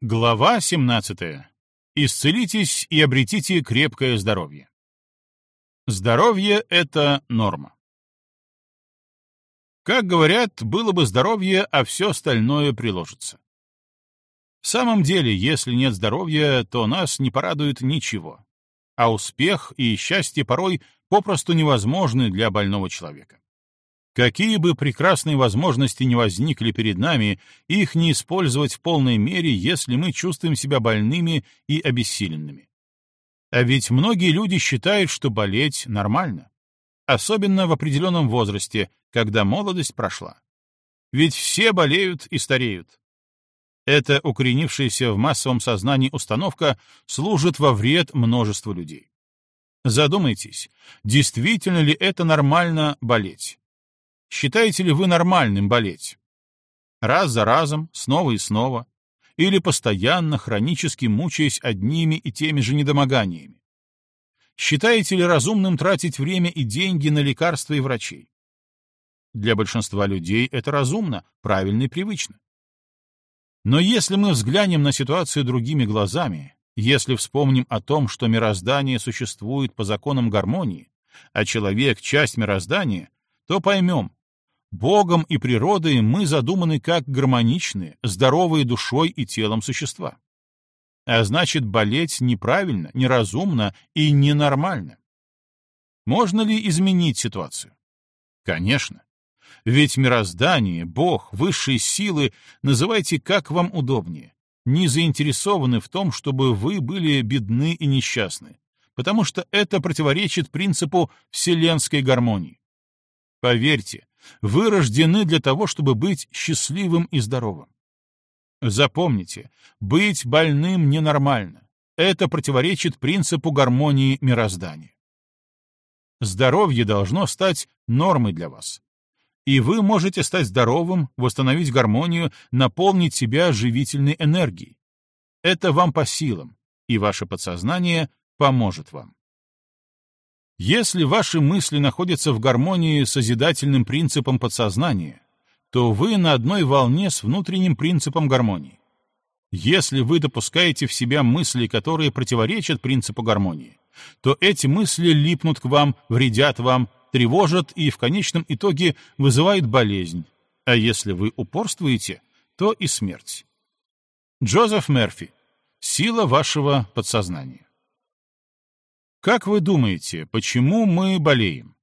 Глава 17. Исцелитесь и обретите крепкое здоровье. Здоровье — это норма. Как говорят, было бы здоровье, а все остальное приложится. В самом деле, если нет здоровья, то нас не порадует ничего. А успех и счастье порой попросту невозможны для больного человека. Какие бы прекрасные возможности ни возникли перед нами, их не использовать в полной мере, если мы чувствуем себя больными и обессиленными. А ведь многие люди считают, что болеть нормально. Особенно в определенном возрасте, когда молодость прошла. Ведь все болеют и стареют. Эта укоренившаяся в массовом сознании установка служит во вред множеству людей. Задумайтесь, действительно ли это нормально болеть? Считаете ли вы нормальным болеть? Раз за разом, снова и снова? Или постоянно, хронически мучаясь одними и теми же недомоганиями? Считаете ли разумным тратить время и деньги на лекарства и врачей? Для большинства людей это разумно, правильно и привычно. Но если мы взглянем на ситуацию другими глазами, если вспомним о том, что мироздание существует по законам гармонии, а человек — часть мироздания, то поймем, Богом и природой мы задуманы как гармоничные, здоровые душой и телом существа. А значит, болеть неправильно, неразумно и ненормально. Можно ли изменить ситуацию? Конечно. Ведь мироздание, Бог, высшие силы, называйте как вам удобнее, не заинтересованы в том, чтобы вы были бедны и несчастны, потому что это противоречит принципу вселенской гармонии. Поверьте, вы рождены для того, чтобы быть счастливым и здоровым. Запомните, быть больным ненормально. Это противоречит принципу гармонии мироздания. Здоровье должно стать нормой для вас. И вы можете стать здоровым, восстановить гармонию, наполнить себя живительной энергией. Это вам по силам, и ваше подсознание поможет вам. Если ваши мысли находятся в гармонии с созидательным принципом подсознания, то вы на одной волне с внутренним принципом гармонии. Если вы допускаете в себя мысли, которые противоречат принципу гармонии, то эти мысли липнут к вам, вредят вам, тревожат и в конечном итоге вызывают болезнь, а если вы упорствуете, то и смерть. Джозеф Мерфи. Сила вашего подсознания. Как вы думаете, почему мы болеем?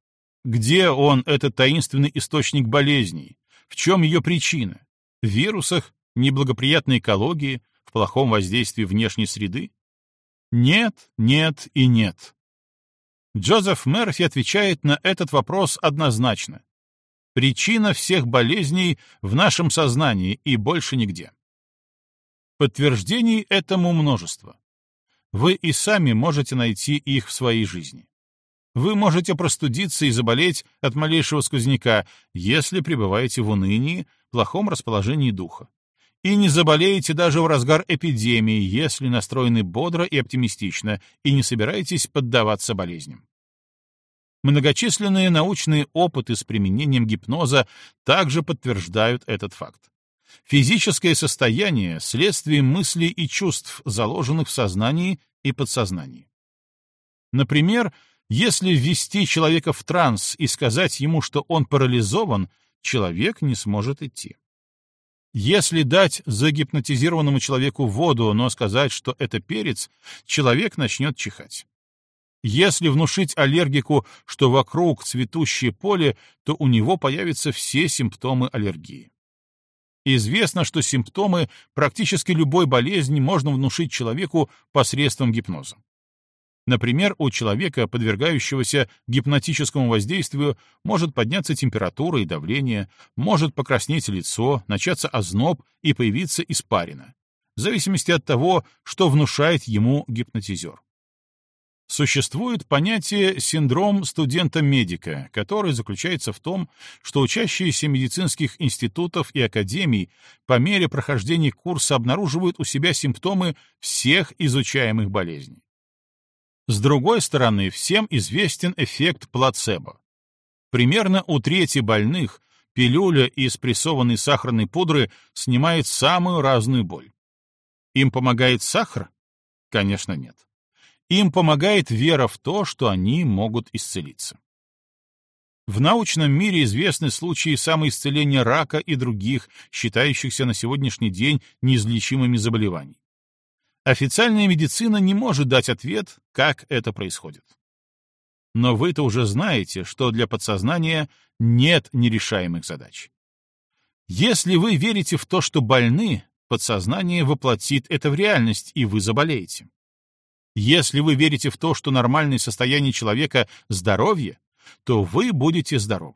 Где он, этот таинственный источник болезней? В чем ее причина? В вирусах, неблагоприятной экологии, в плохом воздействии внешней среды? Нет, нет и нет. Джозеф Мерфи отвечает на этот вопрос однозначно. Причина всех болезней в нашем сознании и больше нигде. Подтверждений этому множество. Вы и сами можете найти их в своей жизни. Вы можете простудиться и заболеть от малейшего сквозняка, если пребываете в унынии, плохом расположении духа. И не заболеете даже в разгар эпидемии, если настроены бодро и оптимистично и не собираетесь поддаваться болезням. Многочисленные научные опыты с применением гипноза также подтверждают этот факт. Физическое состояние — следствие мыслей и чувств, заложенных в сознании и подсознании. Например, если ввести человека в транс и сказать ему, что он парализован, человек не сможет идти. Если дать загипнотизированному человеку воду, но сказать, что это перец, человек начнет чихать. Если внушить аллергику, что вокруг цветущее поле, то у него появятся все симптомы аллергии. Известно, что симптомы практически любой болезни можно внушить человеку посредством гипноза. Например, у человека, подвергающегося гипнотическому воздействию, может подняться температура и давление, может покраснеть лицо, начаться озноб и появиться испарина, в зависимости от того, что внушает ему гипнотизер. Существует понятие «синдром студента-медика», который заключается в том, что учащиеся медицинских институтов и академий по мере прохождения курса обнаруживают у себя симптомы всех изучаемых болезней. С другой стороны, всем известен эффект плацебо. Примерно у трети больных пилюля из прессованной сахарной пудры снимает самую разную боль. Им помогает сахар? Конечно, нет. Им помогает вера в то, что они могут исцелиться. В научном мире известны случаи самоисцеления рака и других, считающихся на сегодняшний день неизлечимыми заболеваний. Официальная медицина не может дать ответ, как это происходит. Но вы-то уже знаете, что для подсознания нет нерешаемых задач. Если вы верите в то, что больны, подсознание воплотит это в реальность, и вы заболеете. Если вы верите в то, что нормальное состояние человека — здоровье, то вы будете здоровы.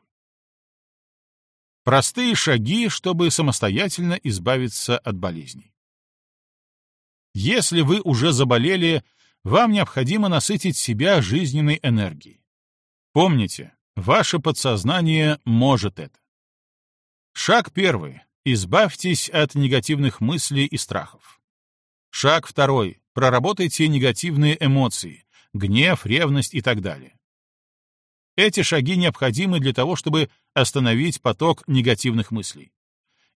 Простые шаги, чтобы самостоятельно избавиться от болезней. Если вы уже заболели, вам необходимо насытить себя жизненной энергией. Помните, ваше подсознание может это. Шаг первый. Избавьтесь от негативных мыслей и страхов. Шаг второй. Проработайте негативные эмоции, гнев, ревность и так далее. Эти шаги необходимы для того, чтобы остановить поток негативных мыслей.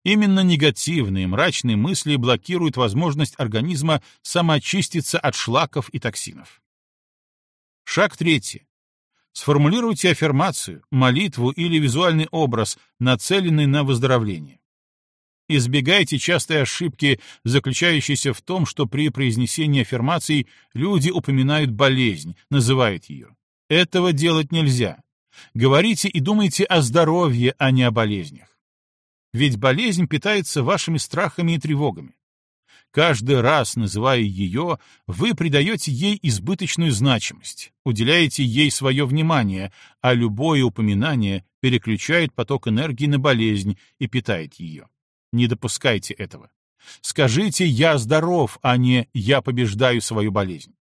Именно негативные, мрачные мысли блокируют возможность организма самоочиститься от шлаков и токсинов. Шаг третий. Сформулируйте аффирмацию, молитву или визуальный образ, нацеленный на выздоровление. Избегайте частой ошибки, заключающейся в том, что при произнесении аффирмаций люди упоминают болезнь, называют ее. Этого делать нельзя. Говорите и думайте о здоровье, а не о болезнях. Ведь болезнь питается вашими страхами и тревогами. Каждый раз, называя ее, вы придаете ей избыточную значимость, уделяете ей свое внимание, а любое упоминание переключает поток энергии на болезнь и питает ее. Не допускайте этого. Скажите «я здоров», а не «я побеждаю свою болезнь».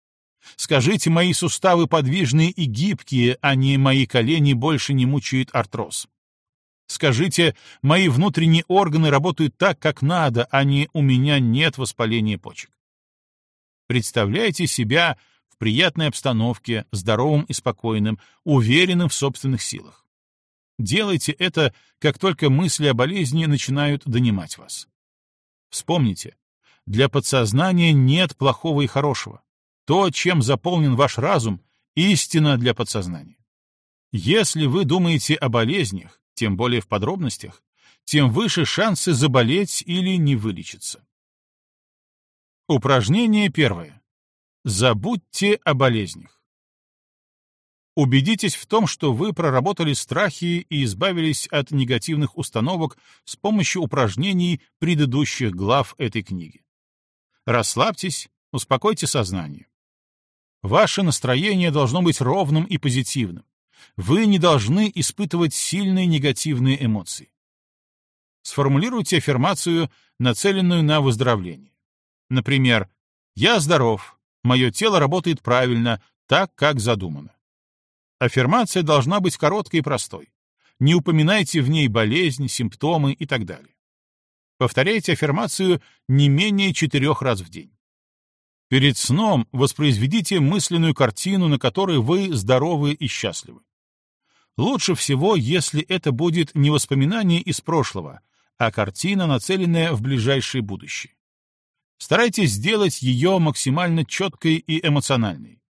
Скажите, мои суставы подвижные и гибкие, а не мои колени больше не мучают артроз. Скажите, мои внутренние органы работают так, как надо, а не у меня нет воспаления почек. Представляйте себя в приятной обстановке, здоровым и спокойным, уверенным в собственных силах. Делайте это, как только мысли о болезни начинают донимать вас. Вспомните, для подсознания нет плохого и хорошего. То, чем заполнен ваш разум, истина для подсознания. Если вы думаете о болезнях, тем более в подробностях, тем выше шансы заболеть или не вылечиться. Упражнение первое. Забудьте о болезнях. Убедитесь в том, что вы проработали страхи и избавились от негативных установок с помощью упражнений предыдущих глав этой книги. Расслабьтесь, успокойте сознание. Ваше настроение должно быть ровным и позитивным. Вы не должны испытывать сильные негативные эмоции. Сформулируйте аффирмацию, нацеленную на выздоровление. Например, «Я здоров, мое тело работает правильно, так, как задумано». Аффирмация должна быть короткой и простой. Не упоминайте в ней болезнь, симптомы и так далее. Повторяйте аффирмацию не менее четырех раз в день. Перед сном воспроизведите мысленную картину, на которой вы здоровы и счастливы. Лучше всего, если это будет не воспоминание из прошлого, а картина, нацеленная в ближайшее будущее. Старайтесь сделать ее максимально четкой и эмоциональной.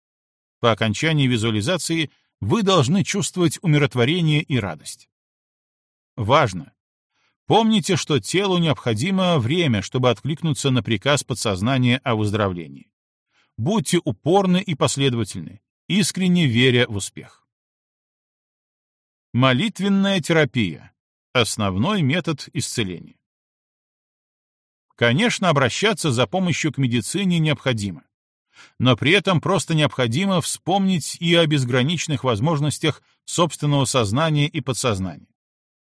По окончании визуализации вы должны чувствовать умиротворение и радость. Важно! Помните, что телу необходимо время, чтобы откликнуться на приказ подсознания о выздоровлении. Будьте упорны и последовательны, искренне веря в успех. Молитвенная терапия. Основной метод исцеления. Конечно, обращаться за помощью к медицине необходимо. Но при этом просто необходимо вспомнить и о безграничных возможностях собственного сознания и подсознания.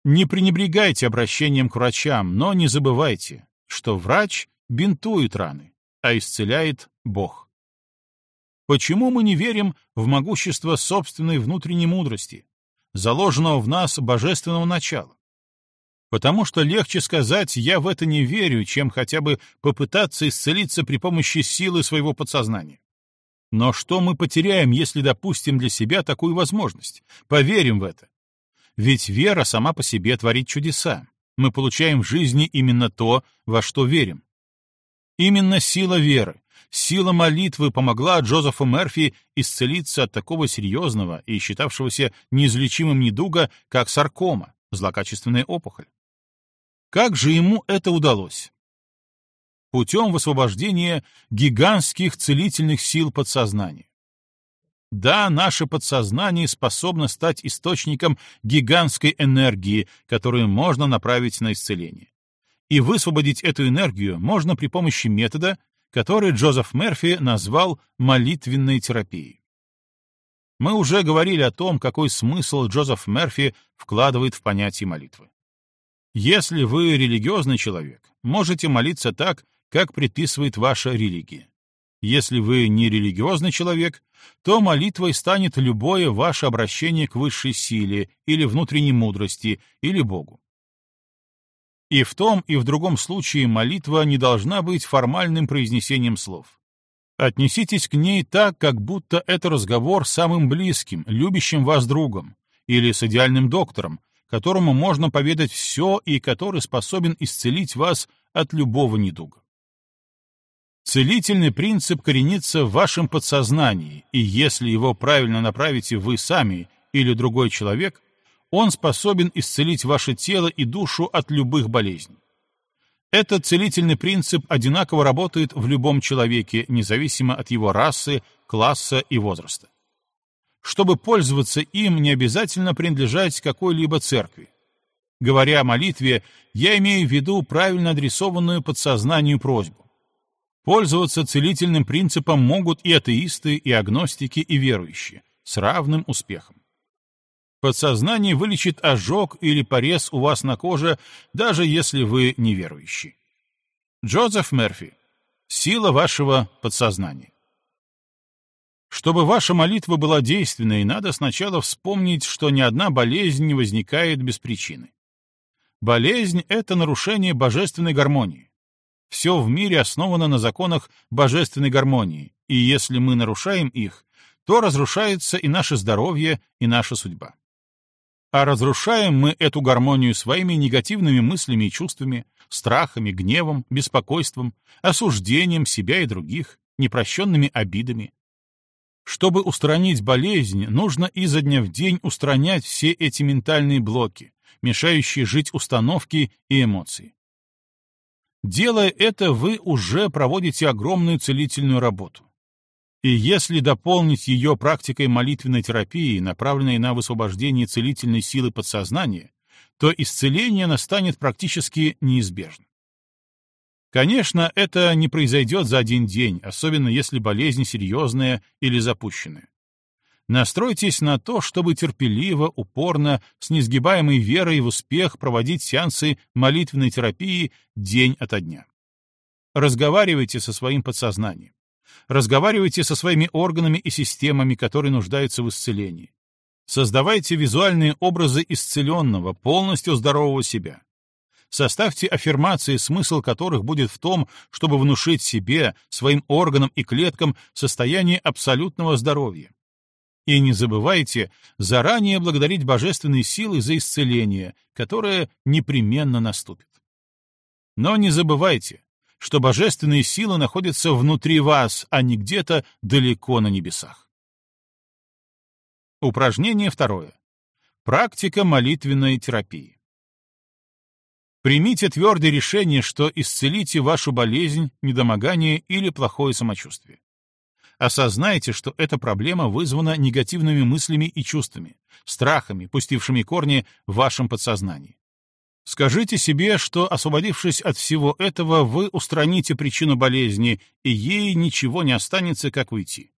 Не пренебрегайте обращением к врачам, но не забывайте, что врач бинтует раны, а исцеляет Бог. Почему мы не верим в могущество собственной внутренней мудрости, заложенного в нас божественного начала. Потому что легче сказать «я в это не верю», чем хотя бы попытаться исцелиться при помощи силы своего подсознания. Но что мы потеряем, если допустим для себя такую возможность? Поверим в это. Ведь вера сама по себе творит чудеса. Мы получаем в жизни именно то, во что верим. Именно сила веры, сила молитвы помогла Джозефу Мерфи исцелиться от такого серьезного и считавшегося неизлечимым недуга, как саркома, злокачественная опухоль. Как же ему это удалось? Путем высвобождения гигантских целительных сил подсознания. Да, наше подсознание способно стать источником гигантской энергии, которую можно направить на исцеление. И высвободить эту энергию можно при помощи метода, который Джозеф Мерфи назвал молитвенной терапией. Мы уже говорили о том, какой смысл Джозеф Мерфи вкладывает в понятие молитвы. Если вы религиозный человек, можете молиться так, как предписывает ваша религия. Если вы не религиозный человек, то молитвой станет любое ваше обращение к высшей силе или внутренней мудрости или Богу. И в том, и в другом случае молитва не должна быть формальным произнесением слов. Отнеситесь к ней так, как будто это разговор с самым близким, любящим вас другом, или с идеальным доктором, которому можно поведать все и который способен исцелить вас от любого недуга. Целительный принцип коренится в вашем подсознании, и если его правильно направите вы сами или другой человек, он способен исцелить ваше тело и душу от любых болезней. Этот целительный принцип одинаково работает в любом человеке, независимо от его расы, класса и возраста. Чтобы пользоваться им, не обязательно принадлежать какой-либо церкви. Говоря о молитве, я имею в виду правильно адресованную подсознанию просьбу. Пользоваться целительным принципом могут и атеисты, и агностики, и верующие, с равным успехом. Подсознание вылечит ожог или порез у вас на коже, даже если вы неверующий. Джозеф Мерфи. Сила вашего подсознания. Чтобы ваша молитва была действенной, надо сначала вспомнить, что ни одна болезнь не возникает без причины. Болезнь — это нарушение божественной гармонии. Все в мире основано на законах божественной гармонии, и если мы нарушаем их, то разрушается и наше здоровье, и наша судьба. А разрушаем мы эту гармонию своими негативными мыслями и чувствами, страхами, гневом, беспокойством, осуждением себя и других, непрощенными обидами. Чтобы устранить болезнь, нужно изо дня в день устранять все эти ментальные блоки, мешающие жить установки и эмоции. Делая это, вы уже проводите огромную целительную работу. И если дополнить ее практикой молитвенной терапии, направленной на высвобождение целительной силы подсознания, то исцеление настанет практически неизбежно. Конечно, это не произойдет за один день, особенно если болезнь серьезная или запущенная. Настройтесь на то, чтобы терпеливо, упорно, с несгибаемой верой в успех проводить сеансы молитвенной терапии день ото дня. Разговаривайте со своим подсознанием. Разговаривайте со своими органами и системами, которые нуждаются в исцелении. Создавайте визуальные образы исцеленного, полностью здорового себя. Составьте аффирмации, смысл которых будет в том, чтобы внушить себе, своим органам и клеткам состояние абсолютного здоровья. И не забывайте заранее благодарить божественные силы за исцеление, которое непременно наступит. Но не забывайте, что божественные силы находятся внутри вас, а не где-то далеко на небесах. Упражнение второе. Практика молитвенной терапии. Примите твердое решение, что исцелите вашу болезнь, недомогание или плохое самочувствие. Осознайте, что эта проблема вызвана негативными мыслями и чувствами, страхами, пустившими корни в вашем подсознании. Скажите себе, что, освободившись от всего этого, вы устраните причину болезни, и ей ничего не останется, как уйти.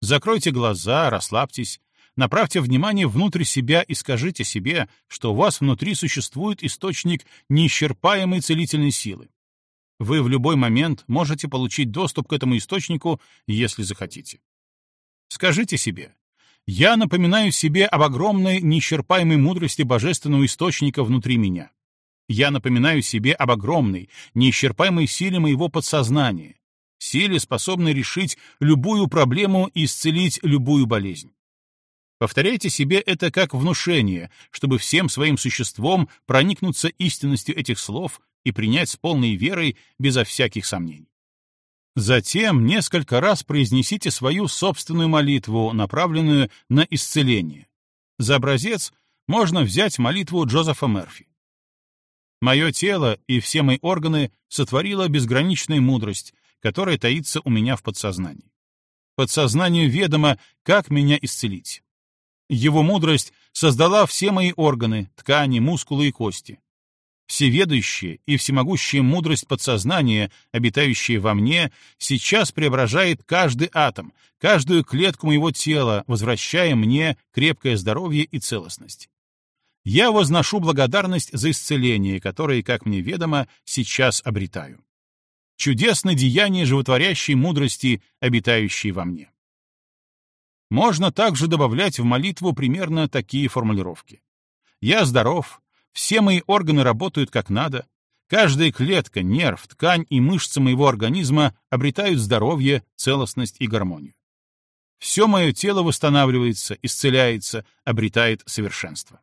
Закройте глаза, расслабьтесь, направьте внимание внутрь себя и скажите себе, что у вас внутри существует источник неисчерпаемой целительной силы. Вы в любой момент можете получить доступ к этому источнику, если захотите. Скажите себе, я напоминаю себе об огромной неисчерпаемой мудрости божественного источника внутри меня. Я напоминаю себе об огромной, неисчерпаемой силе моего подсознания, силе, способной решить любую проблему и исцелить любую болезнь. Повторяйте себе это как внушение, чтобы всем своим существом проникнуться истинностью этих слов и принять с полной верой, безо всяких сомнений. Затем несколько раз произнесите свою собственную молитву, направленную на исцеление. За образец можно взять молитву Джозефа Мерфи. Мое тело и все мои органы сотворила безграничная мудрость, которая таится у меня в подсознании. Подсознанию ведомо, как меня исцелить. Его мудрость создала все мои органы, ткани, мускулы и кости. Всеведущая и всемогущая мудрость подсознания, обитающая во мне, сейчас преображает каждый атом, каждую клетку моего тела, возвращая мне крепкое здоровье и целостность. Я возношу благодарность за исцеление, которое, как мне ведомо, сейчас обретаю. Чудесное деяние животворящей мудрости, обитающей во мне. Можно также добавлять в молитву примерно такие формулировки. «Я здоров, все мои органы работают как надо. Каждая клетка, нерв, ткань и мышцы моего организма обретают здоровье, целостность и гармонию. Все мое тело восстанавливается, исцеляется, обретает совершенство.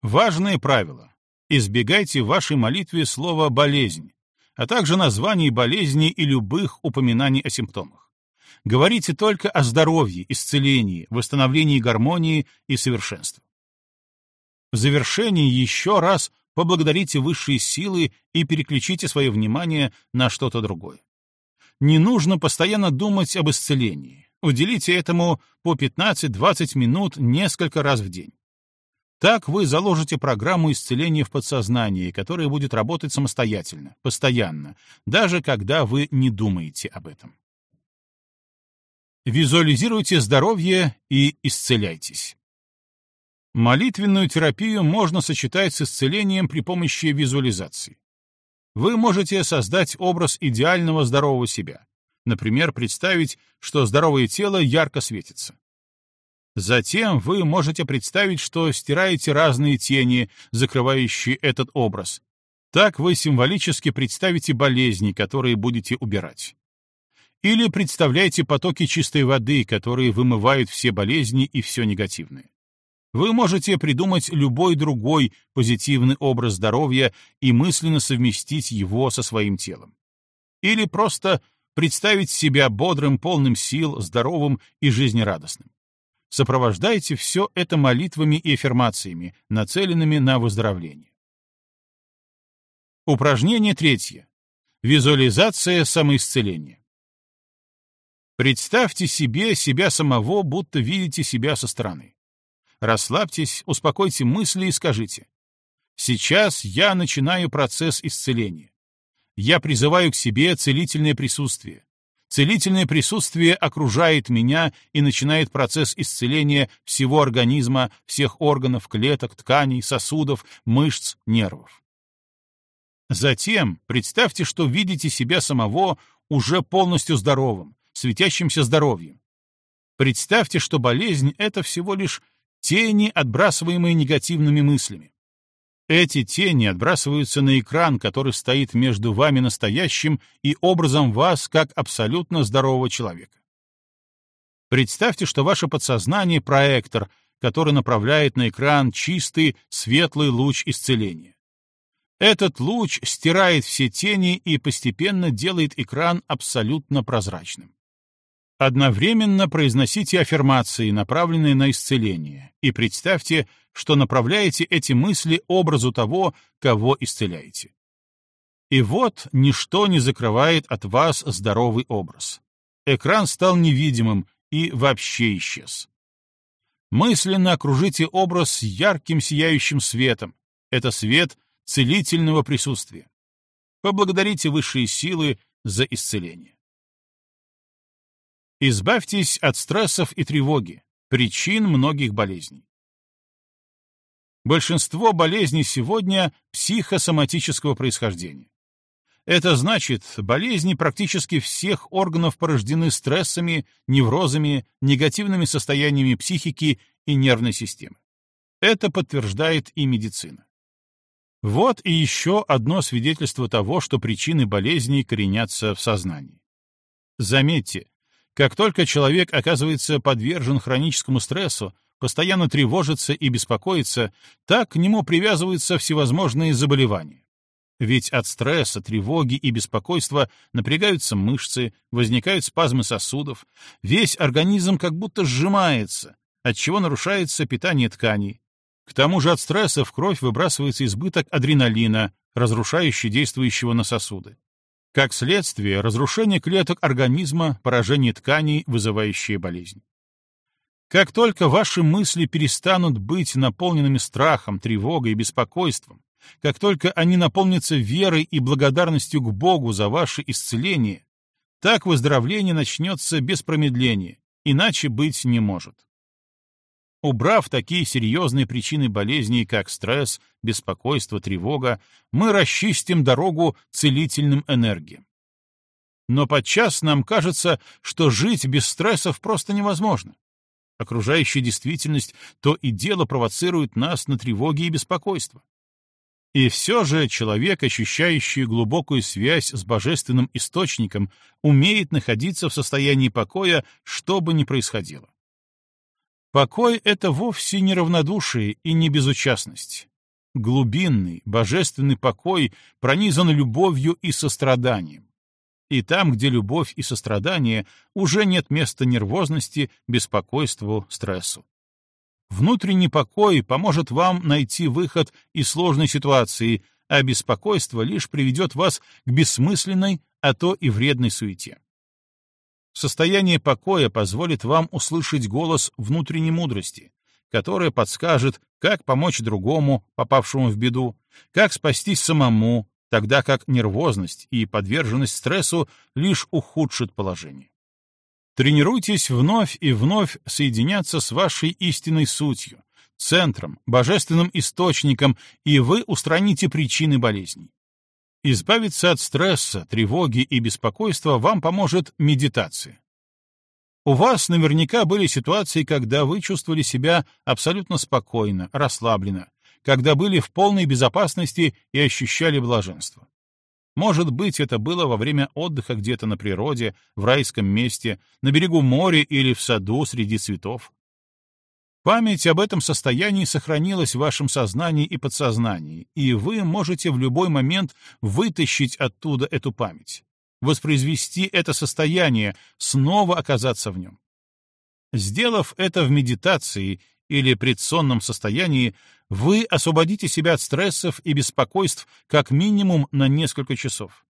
Важное правило. Избегайте в вашей молитве слова «болезнь», а также названий болезни и любых упоминаний о симптомах. Говорите только о здоровье, исцелении, восстановлении гармонии и совершенства. В завершении еще раз поблагодарите высшие силы и переключите свое внимание на что-то другое. Не нужно постоянно думать об исцелении. Уделите этому по 15-20 минут несколько раз в день. Так вы заложите программу исцеления в подсознании, которая будет работать самостоятельно, постоянно, даже когда вы не думаете об этом. Визуализируйте здоровье и исцеляйтесь. Молитвенную терапию можно сочетать с исцелением при помощи визуализации. Вы можете создать образ идеального здорового себя. Например, представить, что здоровое тело ярко светится. Затем вы можете представить, что стираете разные тени, закрывающие этот образ. Так вы символически представите болезни, которые будете убирать. Или представляете потоки чистой воды, которые вымывают все болезни и все негативное. Вы можете придумать любой другой позитивный образ здоровья и мысленно совместить его со своим телом. Или просто представить себя бодрым, полным сил, здоровым и жизнерадостным. Сопровождайте все это молитвами и аффирмациями, нацеленными на выздоровление. Упражнение третье. Визуализация самоисцеления. Представьте себе себя самого, будто видите себя со стороны. Расслабьтесь, успокойте мысли и скажите. Сейчас я начинаю процесс исцеления. Я призываю к себе целительное присутствие. Целительное присутствие окружает меня и начинает процесс исцеления всего организма, всех органов, клеток, тканей, сосудов, мышц, нервов. Затем представьте, что видите себя самого уже полностью здоровым, светящимся здоровьем. Представьте, что болезнь — это всего лишь Тени, отбрасываемые негативными мыслями. Эти тени отбрасываются на экран, который стоит между вами настоящим и образом вас как абсолютно здорового человека. Представьте, что ваше подсознание — проектор, который направляет на экран чистый, светлый луч исцеления. Этот луч стирает все тени и постепенно делает экран абсолютно прозрачным. Одновременно произносите аффирмации, направленные на исцеление, и представьте, что направляете эти мысли образу того, кого исцеляете. И вот ничто не закрывает от вас здоровый образ. Экран стал невидимым и вообще исчез. Мысленно окружите образ ярким сияющим светом. Это свет целительного присутствия. Поблагодарите высшие силы за исцеление. Избавьтесь от стрессов и тревоги, причин многих болезней. Большинство болезней сегодня психосоматического происхождения. Это значит, болезни практически всех органов порождены стрессами, неврозами, негативными состояниями психики и нервной системы. Это подтверждает и медицина. Вот и еще одно свидетельство того, что причины болезней коренятся в сознании. Заметьте, как только человек оказывается подвержен хроническому стрессу, постоянно тревожится и беспокоится, так к нему привязываются всевозможные заболевания. Ведь от стресса, тревоги и беспокойства напрягаются мышцы, возникают спазмы сосудов, весь организм как будто сжимается, отчего нарушается питание тканей. К тому же от стресса в кровь выбрасывается избыток адреналина, разрушающий действующего на сосуды. Как следствие, разрушение клеток организма, поражение тканей, вызывающие болезнь. Как только ваши мысли перестанут быть наполненными страхом, тревогой и беспокойством, как только они наполнятся верой и благодарностью к Богу за ваше исцеление, так выздоровление начнется без промедления, иначе быть не может. Убрав такие серьезные причины болезней, как стресс, беспокойство, тревога, мы расчистим дорогу целительным энергиям. Но подчас нам кажется, что жить без стрессов просто невозможно. Окружающая действительность то и дело провоцирует нас на тревоги и беспокойство. И все же человек, ощущающий глубокую связь с божественным источником, умеет находиться в состоянии покоя, что бы ни происходило. Покой — это вовсе не равнодушие и не безучастность. Глубинный, божественный покой пронизан любовью и состраданием. И там, где любовь и сострадание, уже нет места нервозности, беспокойству, стрессу. Внутренний покой поможет вам найти выход из сложной ситуации, а беспокойство лишь приведет вас к бессмысленной, а то и вредной суете. Состояние покоя позволит вам услышать голос внутренней мудрости, которая подскажет, как помочь другому, попавшему в беду, как спастись самому, тогда как нервозность и подверженность стрессу лишь ухудшат положение. Тренируйтесь вновь и вновь соединяться с вашей истинной сутью, центром, божественным источником, и вы устраните причины болезней. Избавиться от стресса, тревоги и беспокойства вам поможет медитация. У вас наверняка были ситуации, когда вы чувствовали себя абсолютно спокойно, расслабленно, когда были в полной безопасности и ощущали блаженство. Может быть, это было во время отдыха где-то на природе, в райском месте, на берегу моря или в саду среди цветов. Память об этом состоянии сохранилась в вашем сознании и подсознании, и вы можете в любой момент вытащить оттуда эту память, воспроизвести это состояние, снова оказаться в нем. Сделав это в медитации или предсонном состоянии, вы освободите себя от стрессов и беспокойств как минимум на несколько часов.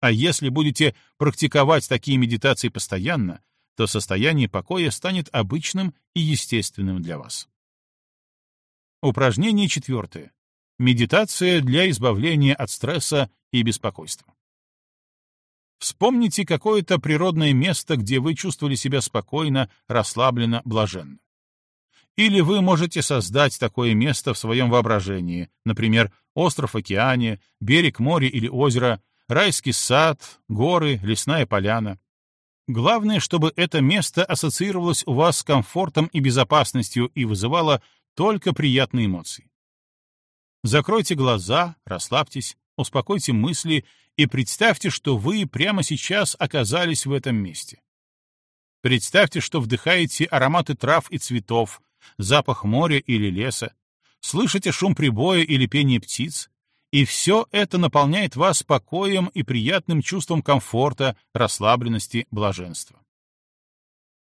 А если будете практиковать такие медитации постоянно, то состояние покоя станет обычным и естественным для вас. Упражнение четвертое. Медитация для избавления от стресса и беспокойства. Вспомните какое-то природное место, где вы чувствовали себя спокойно, расслабленно, блаженно. Или вы можете создать такое место в своем воображении, например, остров в океане, берег моря или озера, райский сад, горы, лесная поляна. Главное, чтобы это место ассоциировалось у вас с комфортом и безопасностью и вызывало только приятные эмоции. Закройте глаза, расслабьтесь, успокойте мысли и представьте, что вы прямо сейчас оказались в этом месте. Представьте, что вдыхаете ароматы трав и цветов, запах моря или леса, слышите шум прибоя или пение птиц, и все это наполняет вас покоем и приятным чувством комфорта, расслабленности, блаженства.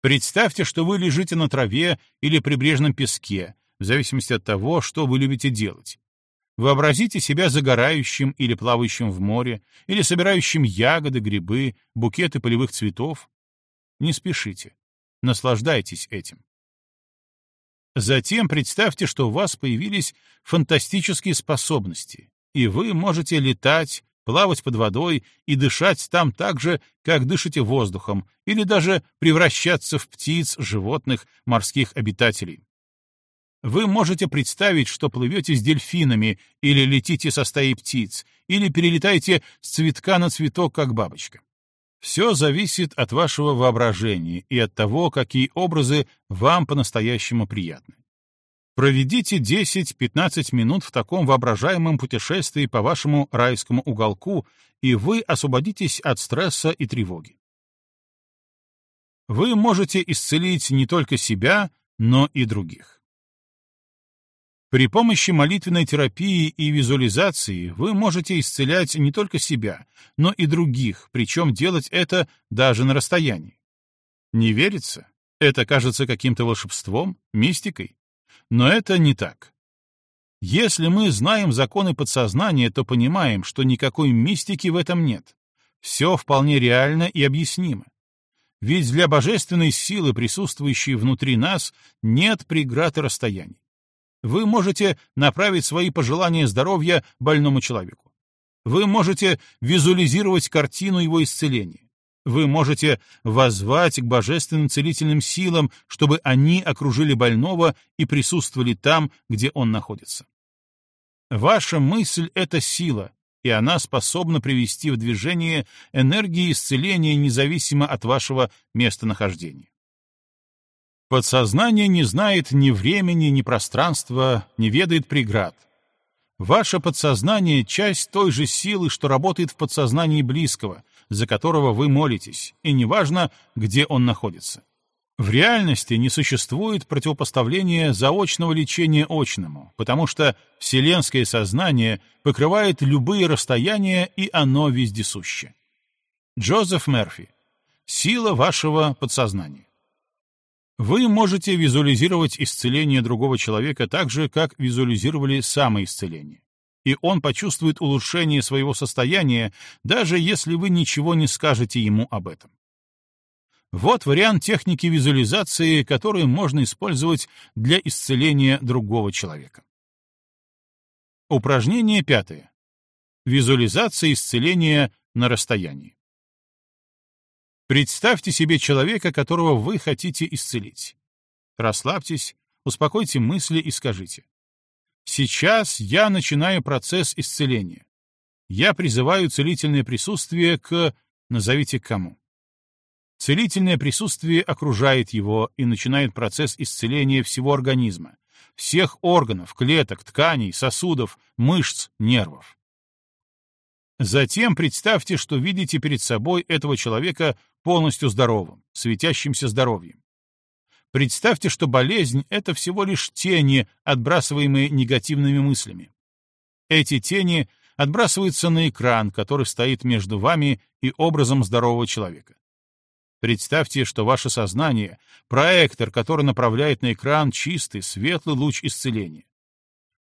Представьте, что вы лежите на траве или прибрежном песке, в зависимости от того, что вы любите делать. Вообразите себя загорающим или плавающим в море, или собирающим ягоды, грибы, букеты полевых цветов. Не спешите. Наслаждайтесь этим. Затем представьте, что у вас появились фантастические способности, и вы можете летать, плавать под водой и дышать там так же, как дышите воздухом, или даже превращаться в птиц, животных, морских обитателей. Вы можете представить, что плывете с дельфинами, или летите со стаей птиц, или перелетаете с цветка на цветок, как бабочка. Все зависит от вашего воображения и от того, какие образы вам по-настоящему приятны. Проведите 10-15 минут в таком воображаемом путешествии по вашему райскому уголку, и вы освободитесь от стресса и тревоги. Вы можете исцелить не только себя, но и других. При помощи молитвенной терапии и визуализации вы можете исцелять не только себя, но и других, причем делать это даже на расстоянии. Не верится? Это кажется каким-то волшебством, мистикой. Но это не так. Если мы знаем законы подсознания, то понимаем, что никакой мистики в этом нет. Все вполне реально и объяснимо. Ведь для божественной силы, присутствующей внутри нас, нет преград и расстояний. Вы можете направить свои пожелания здоровья больному человеку. Вы можете визуализировать картину его исцеления. Вы можете воззвать к божественным целительным силам, чтобы они окружили больного и присутствовали там, где он находится. Ваша мысль — это сила, и она способна привести в движение энергии исцеления независимо от вашего местонахождения. Подсознание не знает ни времени, ни пространства, не ведает преград. Ваше подсознание — часть той же силы, что работает в подсознании близкого, за которого вы молитесь, и неважно, где он находится. В реальности не существует противопоставления заочного лечения очному, потому что вселенское сознание покрывает любые расстояния, и оно вездесуще. Джозеф Мерфи. Сила вашего подсознания. Вы можете визуализировать исцеление другого человека так же, как визуализировали самоисцеление. И он почувствует улучшение своего состояния, даже если вы ничего не скажете ему об этом. Вот вариант техники визуализации, который можно использовать для исцеления другого человека. Упражнение пятое. Визуализация исцеления на расстоянии. Представьте себе человека, которого вы хотите исцелить. Расслабьтесь, успокойте мысли и скажите. Сейчас я начинаю процесс исцеления. Я призываю целительное присутствие к... Назовите кому. Целительное присутствие окружает его и начинает процесс исцеления всего организма, всех органов, клеток, тканей, сосудов, мышц, нервов. Затем представьте, что видите перед собой этого человека полностью здоровым, светящимся здоровьем. Представьте, что болезнь — это всего лишь тени, отбрасываемые негативными мыслями. Эти тени отбрасываются на экран, который стоит между вами и образом здорового человека. Представьте, что ваше сознание — проектор, который направляет на экран чистый, светлый луч исцеления.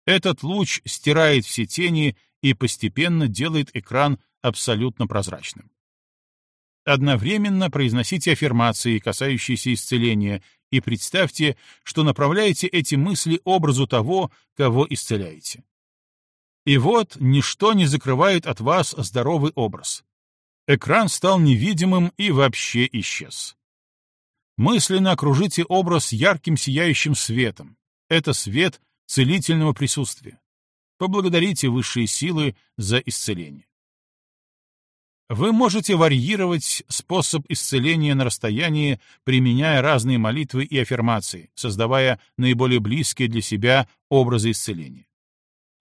Этот луч стирает все тени и постепенно делает экран абсолютно прозрачным. Одновременно произносите аффирмации, касающиеся исцеления, и представьте, что направляете эти мысли образу того, кого исцеляете. И вот ничто не закрывает от вас здоровый образ. Экран стал невидимым и вообще исчез. Мысленно окружите образ ярким сияющим светом. Это свет целительного присутствия. Поблагодарите высшие силы за исцеление. Вы можете варьировать способ исцеления на расстоянии, применяя разные молитвы и аффирмации, создавая наиболее близкие для себя образы исцеления.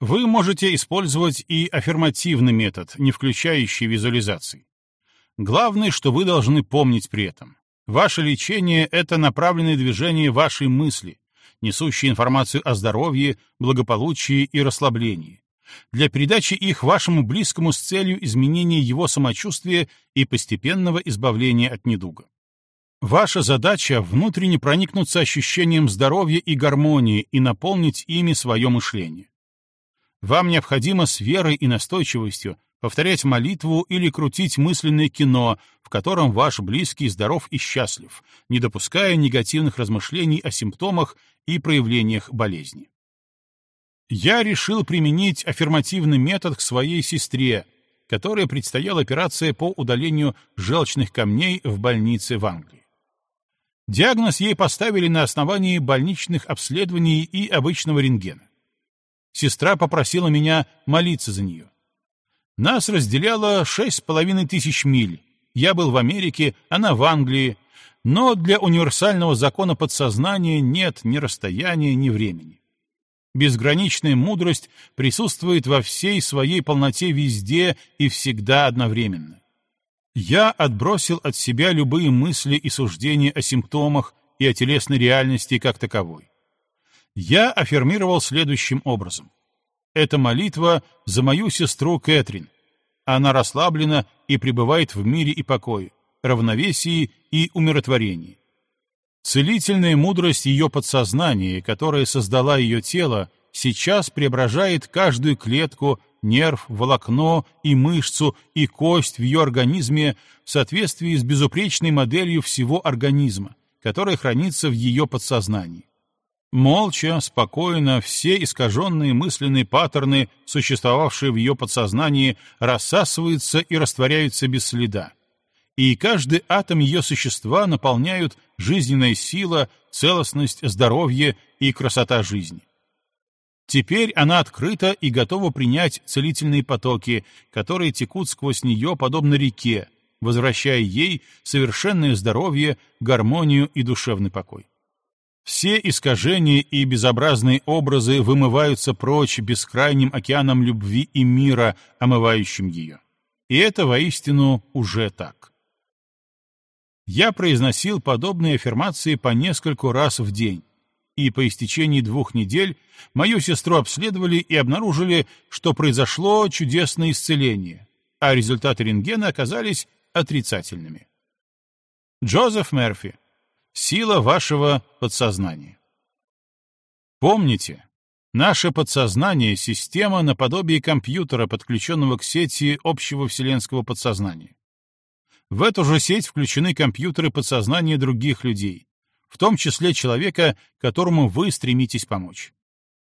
Вы можете использовать и аффирмативный метод, не включающий визуализации. Главное, что вы должны помнить при этом. Ваше лечение — это направленное движение вашей мысли, несущие информацию о здоровье, благополучии и расслаблении, для передачи их вашему близкому с целью изменения его самочувствия и постепенного избавления от недуга. Ваша задача — внутренне проникнуться ощущением здоровья и гармонии и наполнить ими свое мышление. Вам необходимо с верой и настойчивостью повторять молитву или крутить мысленное кино, в котором ваш близкий здоров и счастлив, не допуская негативных размышлений о симптомах и проявлениях болезни. Я решил применить аффирмативный метод к своей сестре, которой предстояла операция по удалению желчных камней в больнице в Англии. Диагноз ей поставили на основании больничных обследований и обычного рентгена. Сестра попросила меня молиться за нее. Нас разделяло шесть с половиной тысяч миль. Я был в Америке, она в Англии, но для универсального закона подсознания нет ни расстояния, ни времени. Безграничная мудрость присутствует во всей своей полноте везде и всегда одновременно. Я отбросил от себя любые мысли и суждения о симптомах и о телесной реальности как таковой. я аффирмировал следующим образом. Это молитва за мою сестру Кэтрин. Она расслаблена и пребывает в мире и покое, равновесии и умиротворении. Целительная мудрость ее подсознания, которая создала ее тело, сейчас преображает каждую клетку, нерв, волокно и мышцу и кость в ее организме в соответствии с безупречной моделью всего организма, которая хранится в ее подсознании. Молча, спокойно, все искаженные мысленные паттерны, существовавшие в ее подсознании, рассасываются и растворяются без следа. И каждый атом ее существа наполняют жизненная сила, целостность, здоровье и красота жизни. Теперь она открыта и готова принять целительные потоки, которые текут сквозь нее подобно реке, возвращая ей совершенное здоровье, гармонию и душевный покой. Все искажения и безобразные образы вымываются прочь бескрайним океаном любви и мира, омывающим ее. И это воистину уже так. Я произносил подобные аффирмации по нескольку раз в день, и по истечении двух недель мою сестру обследовали и обнаружили, что произошло чудесное исцеление, а результаты рентгена оказались отрицательными. Джозеф Мерфи Сила вашего подсознания. Помните, наше подсознание — система наподобие компьютера, подключенного к сети общего вселенского подсознания. В эту же сеть включены компьютеры подсознания других людей, в том числе человека, которому вы стремитесь помочь.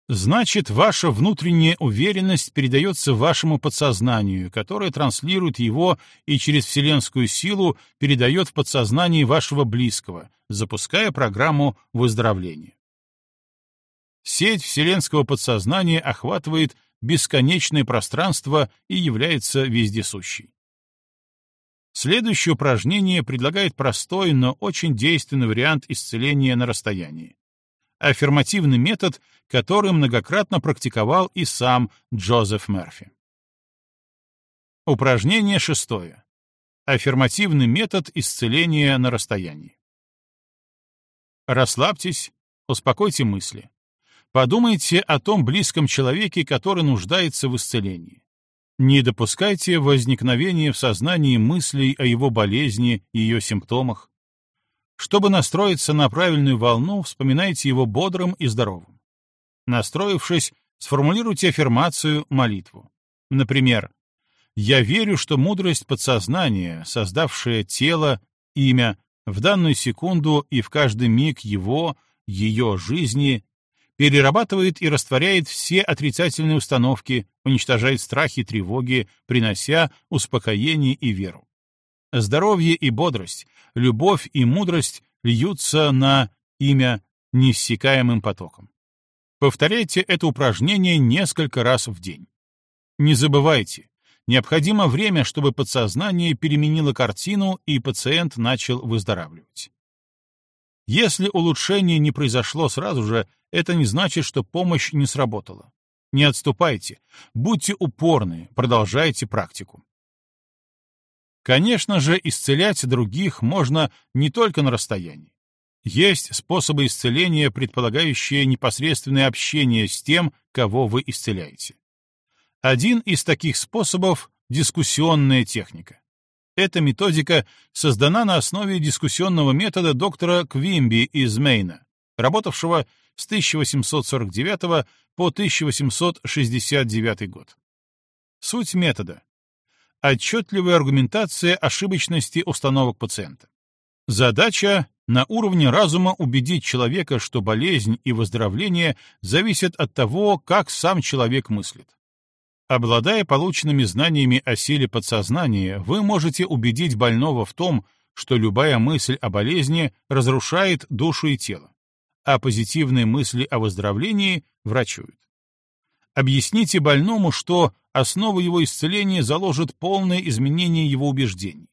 Значит, ваша внутренняя уверенность передается вашему подсознанию, которое транслирует его и через вселенскую силу передает в подсознание вашего близкого, запуская программу выздоровления. Сеть вселенского подсознания охватывает бесконечное пространство и является вездесущей. Следующее упражнение предлагает простой, но очень действенный вариант исцеления на расстоянии аффирмативный метод, который многократно практиковал и сам Джозеф Мерфи. Упражнение шестое. Аффирмативный метод исцеления на расстоянии. Расслабьтесь, успокойте мысли. Подумайте о том близком человеке, который нуждается в исцелении. Не допускайте возникновения в сознании мыслей о его болезни и ее симптомах. Чтобы настроиться на правильную волну, вспоминайте его бодрым и здоровым. Настроившись, сформулируйте аффирмацию, молитву. Например, «Я верю, что мудрость подсознания, создавшая тело, имя, в данную секунду и в каждый миг его, ее жизни, перерабатывает и растворяет все отрицательные установки, уничтожает страхи и тревоги, принося успокоение и веру. Здоровье и бодрость, любовь и мудрость льются на имя неиссякаемым потоком. Повторяйте это упражнение несколько раз в день. Не забывайте, необходимо время, чтобы подсознание переменило картину и пациент начал выздоравливать. Если улучшение не произошло сразу же, это не значит, что помощь не сработала. Не отступайте, будьте упорны, продолжайте практику. Конечно же, исцелять других можно не только на расстоянии. Есть способы исцеления, предполагающие непосредственное общение с тем, кого вы исцеляете. Один из таких способов — дискуссионная техника. Эта методика создана на основе дискуссионного метода доктора Квимби из Мейна, работавшего с 1849 по 1869 год. Суть метода отчетливая аргументация ошибочности установок пациента. Задача — на уровне разума убедить человека, что болезнь и выздоровление зависят от того, как сам человек мыслит. Обладая полученными знаниями о силе подсознания, вы можете убедить больного в том, что любая мысль о болезни разрушает душу и тело, а позитивные мысли о выздоровлении врачуют. Объясните больному, что основу его исцеления заложит полное изменение его убеждений.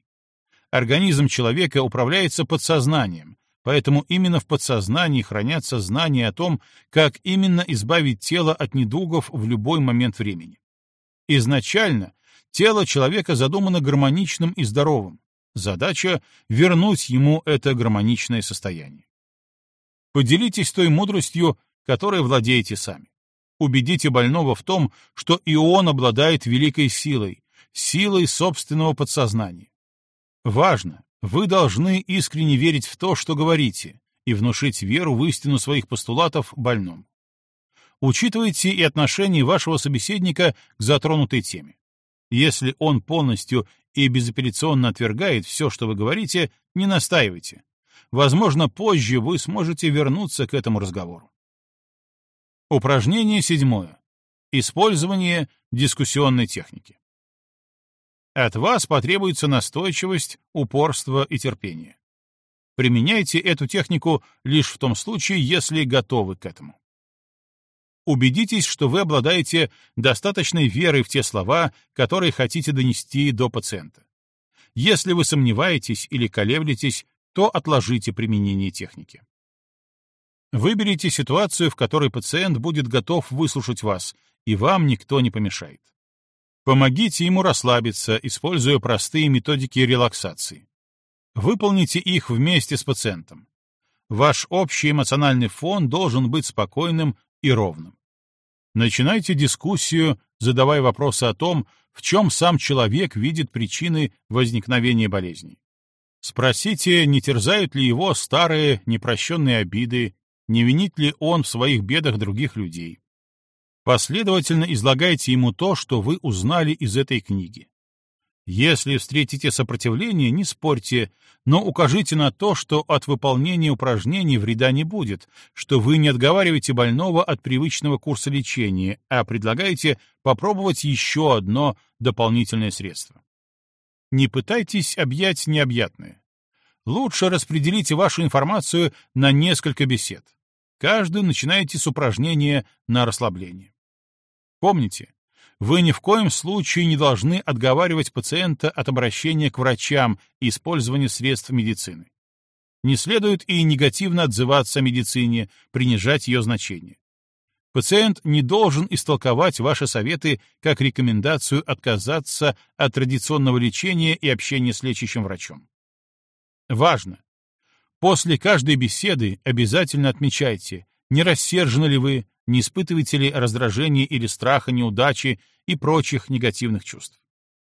Организм человека управляется подсознанием, поэтому именно в подсознании хранятся знания о том, как именно избавить тело от недугов в любой момент времени. Изначально тело человека задумано гармоничным и здоровым. Задача — вернуть ему это гармоничное состояние. Поделитесь той мудростью, которой владеете сами. Убедите больного в том, что и он обладает великой силой, силой собственного подсознания. Важно, вы должны искренне верить в то, что говорите, и внушить веру в истину своих постулатов больному. Учитывайте и отношение вашего собеседника к затронутой теме. Если он полностью и безапелляционно отвергает все, что вы говорите, не настаивайте. Возможно, позже вы сможете вернуться к этому разговору. Упражнение седьмое. Использование дискуссионной техники. От вас потребуется настойчивость, упорство и терпение. Применяйте эту технику лишь в том случае, если готовы к этому. Убедитесь, что вы обладаете достаточной верой в те слова, которые хотите донести до пациента. Если вы сомневаетесь или колеблетесь, то отложите применение техники. Выберите ситуацию, в которой пациент будет готов выслушать вас, и вам никто не помешает. Помогите ему расслабиться, используя простые методики релаксации. Выполните их вместе с пациентом. Ваш общий эмоциональный фон должен быть спокойным и ровным. Начинайте дискуссию, задавая вопросы о том, в чем сам человек видит причины возникновения болезней. Спросите, не терзают ли его старые непрощенные обиды, не винит ли он в своих бедах других людей. Последовательно излагайте ему то, что вы узнали из этой книги. Если встретите сопротивление, не спорьте, но укажите на то, что от выполнения упражнений вреда не будет, что вы не отговариваете больного от привычного курса лечения, а предлагаете попробовать еще одно дополнительное средство. Не пытайтесь объять необъятное. Лучше распределите вашу информацию на несколько бесед. Каждую начинайте с упражнения на расслабление. Помните, вы ни в коем случае не должны отговаривать пациента от обращения к врачам и использования средств медицины. Не следует и негативно отзываться о медицине, принижать ее значение. Пациент не должен истолковать ваши советы как рекомендацию отказаться от традиционного лечения и общения с лечащим врачом. Важно! После каждой беседы обязательно отмечайте, не рассержены ли вы, не испытываете ли раздражения или страха, неудачи и прочих негативных чувств?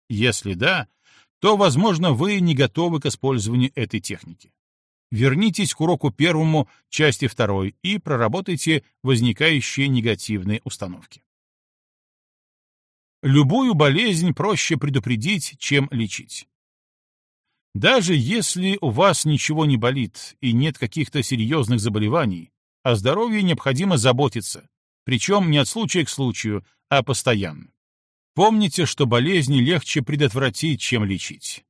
Если да, то, возможно, вы не готовы к использованию этой техники. Вернитесь к уроку первому, части второй, и проработайте возникающие негативные установки. Любую болезнь проще предупредить, чем лечить. Даже если у вас ничего не болит и нет каких-то серьезных заболеваний, о здоровье необходимо заботиться, причем не от случая к случаю, а постоянно. Помните, что болезни легче предотвратить, чем лечить.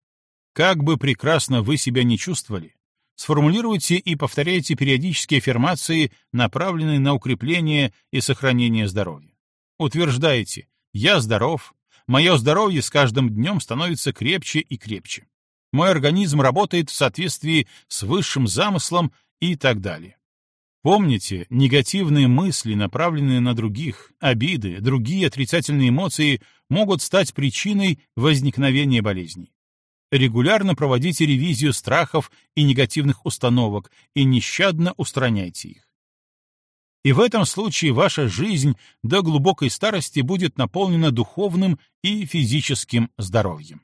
Как бы прекрасно вы себя не чувствовали, сформулируйте и повторяйте периодические аффирмации, направленные на укрепление и сохранение здоровья. Утверждайте «Я здоров», «Мое здоровье с каждым днем становится крепче и крепче», «Мой организм работает в соответствии с высшим замыслом» и так далее. Помните, негативные мысли, направленные на других, обиды, другие отрицательные эмоции могут стать причиной возникновения болезней. Регулярно проводите ревизию страхов и негативных установок и нещадно устраняйте их. И в этом случае ваша жизнь до глубокой старости будет наполнена духовным и физическим здоровьем.